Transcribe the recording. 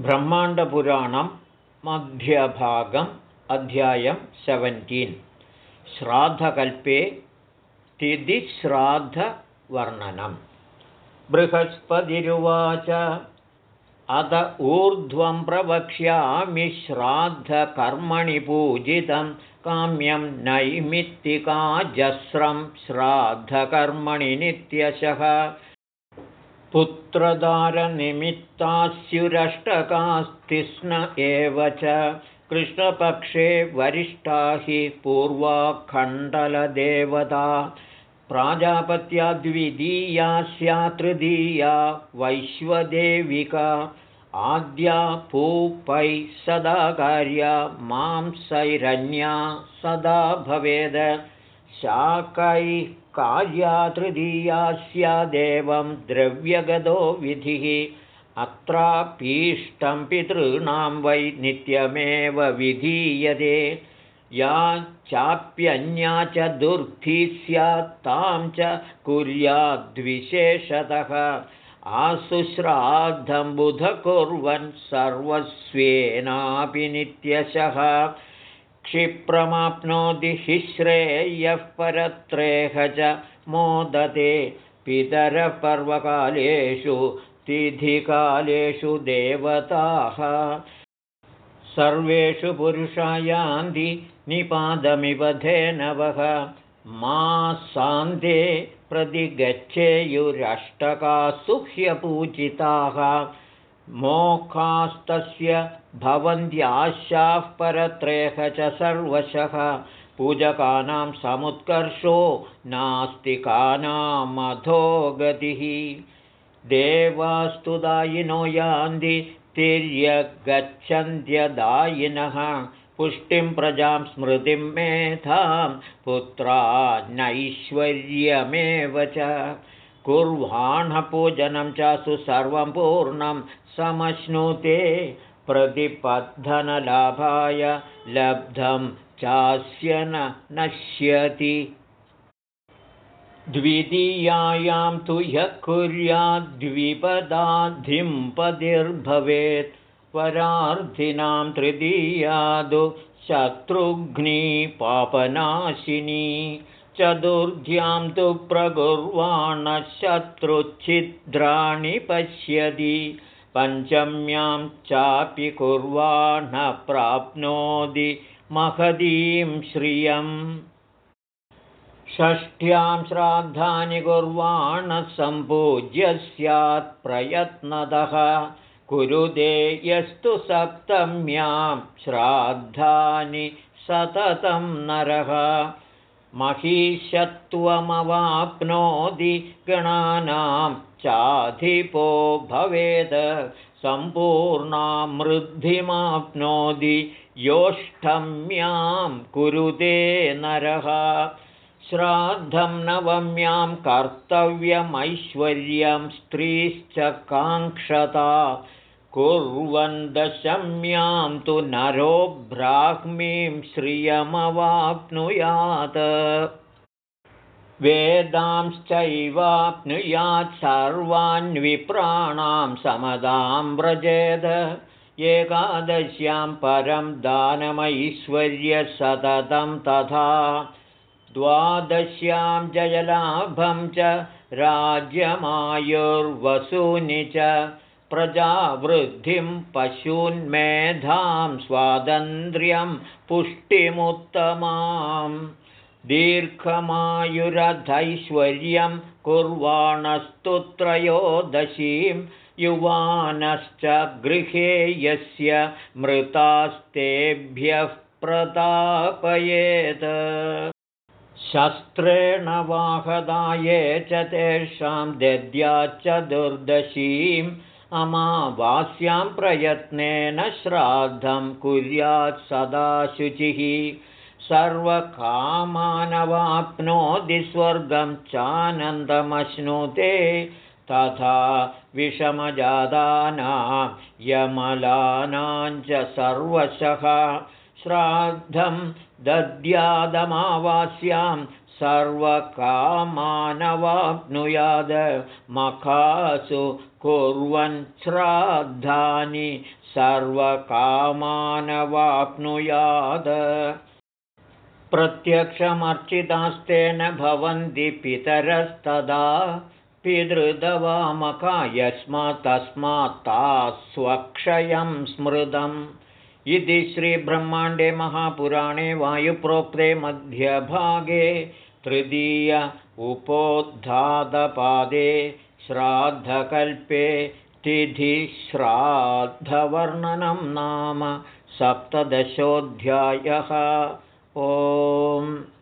ब्रह्माण्डपुराणं मध्यभागम् अध्यायं सेवेन्टीन् श्राद्धकल्पे तिथिश्राद्धवर्णनं। बृहस्पतिरुवाच अत ऊर्ध्वं प्रवक्ष्यामि श्राद्धकर्मणि पूजितं काम्यं नैमित्तिकाजस्रं श्राद्धकर्मणि नित्यशः पुत्रदारनिमित्तास्युरष्टकास्तिष्ण एव च। कृष्णपक्षे वरिष्ठा हि पूर्वाखण्डलदेवता। प्राजापत्या द्वितीया स्यातृतीया वैश्वदेविका। आद्या पूपैः सदा कार्या मांसैरन्या सदा भवेद शाकैः कार्या तृतीया स्यादेवं द्रव्यगतो विधिः अत्रापीष्टं पितॄणां वै नित्यमेव विधीयते। या चाप्यन्या च दुर्धी स्यात् तां च कुर्याद्विशेषतः। आशुश्राद्धं बुध कुर्वन् सर्वस्वेनापि नित्यशः क्षिप्रमाप्नोति हि श्रेयः परत्रेह च मोदते पितरपर्वकालेषु तिथिकालेषु देवताः। सर्वेषु पुरुषायान्ति निपादमिव धेनवः। मा सान्ते प्रतिगच्छेयुरष्टकासु ह्यपूजिताः मोखास्तस्य भवन्त्याशाः परत्रेह च सर्वशः। पूजकानां समुत्कर्षो नास्तिकानामधोगतिः देवास्तुदायिनो यान्ति तिर्यगच्छन्त्यदायिनः। पुष्टिं प्रजां स्मृतिं मेधां पुत्रा नैश्वर्यमेव च कुर्वाणपूजनं च सुसर्वं पूर्णं समश्नुते प्रतिपद्धनलाभाय लब्धं चास्य न नश्यति। द्वितीयायां तु ह्यः कुर्याद्विपदाधिं पदिर्भवेत् परार्थिनां तृतीयादु शत्रुघ्नी पापनाशिनी चतुर्ध्यां तु प्रकुर्वाणशत्रुच्छिद्राणि पश्यति पञ्चम्यां चापि कुर्वाण प्राप्नोति महदीं श्रियम्। षष्ठ्यां श्राद्धानि कुर्वाणसम्पूज्य स्यात् प्रयत्नतः कुरुदे यस्तु सप्तम्यां श्राद्धानि सततं नरः महिषत्वमवाप्नोति गणानां चाधिपो भवेद सम्पूर्णामृद्धिमाप्नोति योष्ठम्यां कुरुते नरः। श्राद्धं नवम्यां कर्तव्यमैश्वर्यं स्त्रीश्च काङ्क्षता कुर्वन् दशम्यां तु नरो ब्राह्मीं श्रियमवाप्नुयात्। वेदांश्चैवाप्नुयात् सर्वान्विप्राणां समदां व्रजेद। एकादश्यां परं दानमैश्वर्यसततं तथा। द्वादश्यां जयलाभं च राज्यमायुर्वसूनि च प्रजावृद्धिं पशून्मेधां स्वातन्त्र्यं पुष्टिमुत्तमां दीर्घमायुरधैश्वर्यं कुर्वाणस्तु त्रयोदशीं युवानश्च गृहे यस्य मृतास्तेभ्यः प्रतापयेत्। शस्त्रेण वाहदाये च तेषां दद्याच्च दुर्दशीम् अमावास्यां प्रयत्नेन श्राद्धं कुर्यात् सदा शुचिः। सर्वकामानवाप्नोति स्वर्गं चानन्दमश्नुते तथा विषमजादानां यमलानां च सर्वशः श्राद्धं दद्यादमावास्यां सर्वकामानवाप्नुयाद मखासु कुर्वन् श्राद्धानि सर्वकामानवाप्नुयाद। प्रत्यक्षमर्चितास्तेन भवन्ति पितरस्तदा पितृदवामका यस्मात् तस्मात् स्वक्षयं स्मृतम् इति श्रीब्रह्माण्डे महापुराणे वायुप्रोक्ते मध्यभागे तृतीय उपोद्धातपादे श्राद्धकल्पे तिथिश्राद्धवर्णनं नाम सप्तदशोऽध्यायः। ओम्